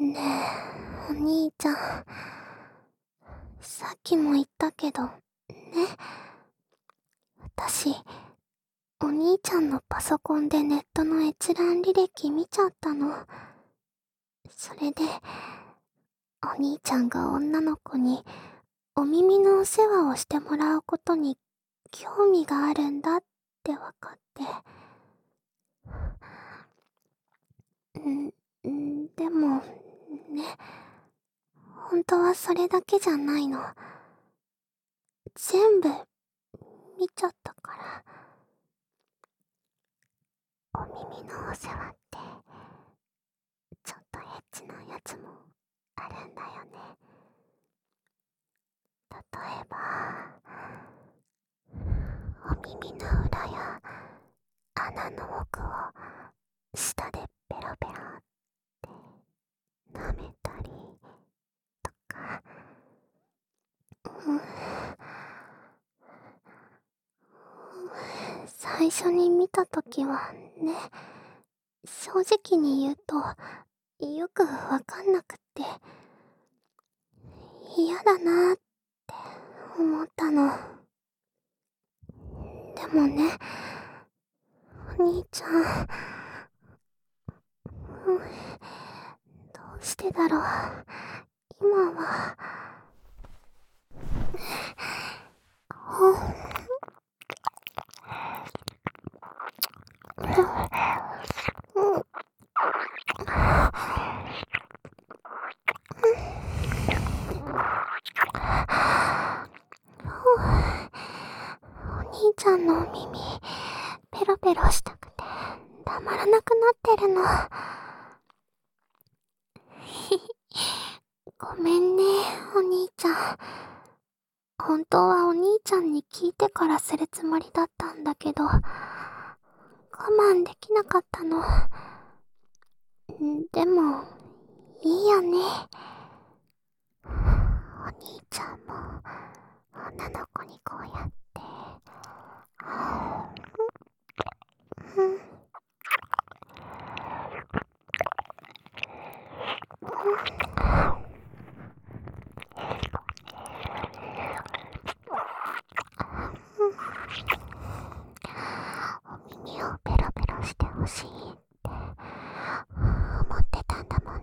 ねえ、お兄ちゃん。さっきも言ったけど、ね。私、お兄ちゃんのパソコンでネットの閲覧履歴見ちゃったの。それで、お兄ちゃんが女の子にお耳のお世話をしてもらうことに興味があるんだってわかって。ん、んでも、ね。本当はそれだけじゃないの。全部、見ちゃったから。お耳のお世話って、ちょっとエッチなやつもあるんだよね。例えば、お耳の裏や穴の奥を舌でペロペロって舐めたりとか、うん、最初に見たときはね、正直に言うと、よくわかんなくって、嫌だなーって思ったの。でもね、お兄ちゃん、うん、どうしてだろう、今は、ちゃんのお耳、ペロペロしたくて、たまらなくなってるの。ごめんね、お兄ちゃん。本当はお兄ちゃんに聞いてからするつもりだったんだけど、我慢できなかったの。でも、いいよね。お兄ちゃんも、女の子にこうやって、お耳をペロペロしてほしいって思ってたんだもんね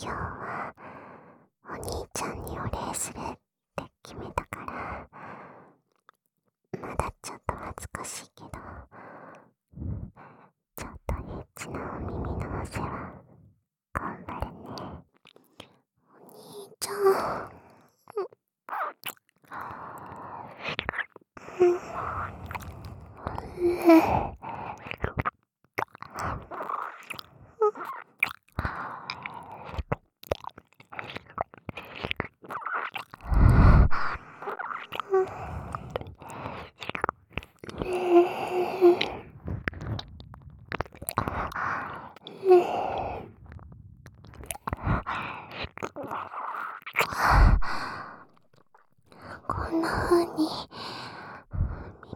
今日はお兄ちゃんにお礼するって決めたからまだちょっと恥ずかしいけどちょっとエッチなお耳のお世話頑張るねお兄ちゃんうんこんな風に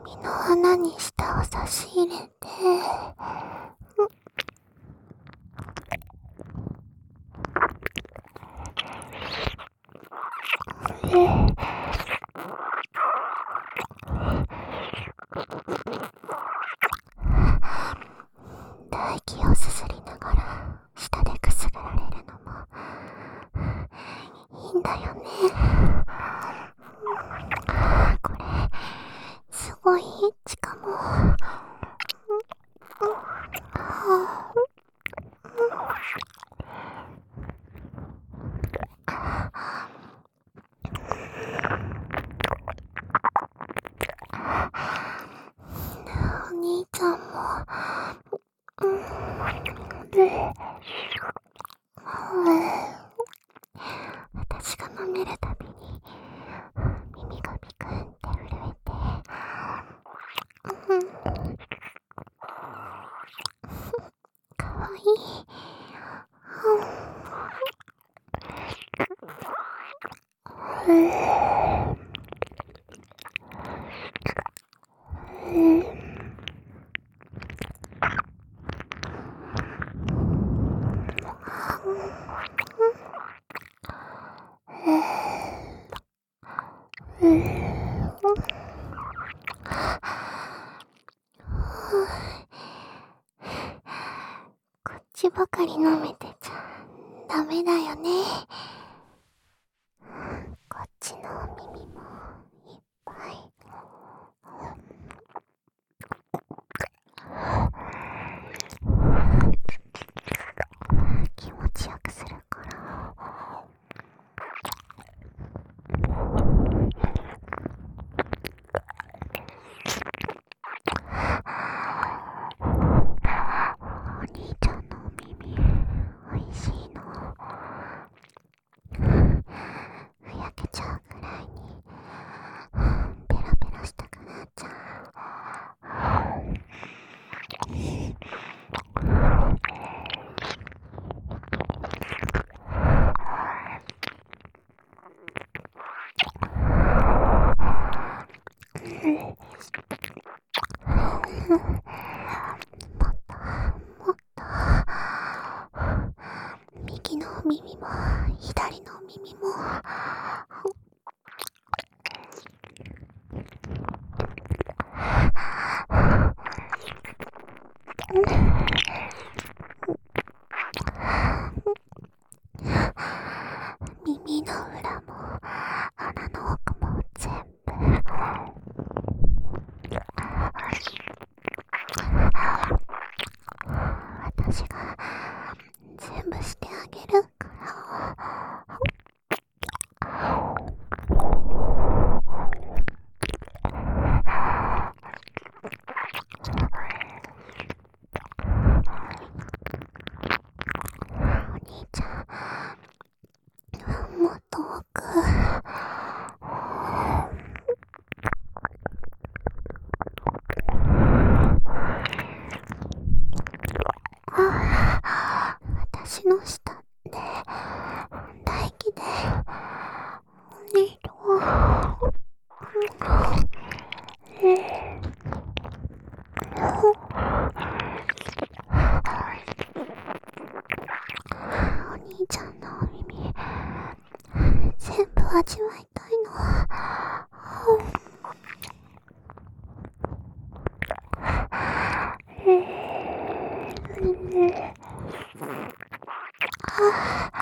耳の穴に舌を差し入れて、唾液をすすりながら舌でくすぐられるのもいいんだよねこれすごいエッチかもお兄ちゃんも私が舐めるたびに耳がピクンって震えてかわいいこっちばかり舐めてちゃダメだよね。嗯ろっ…足の下って唾で骨と、えお兄ちゃんのお耳全部味わいたいの。啊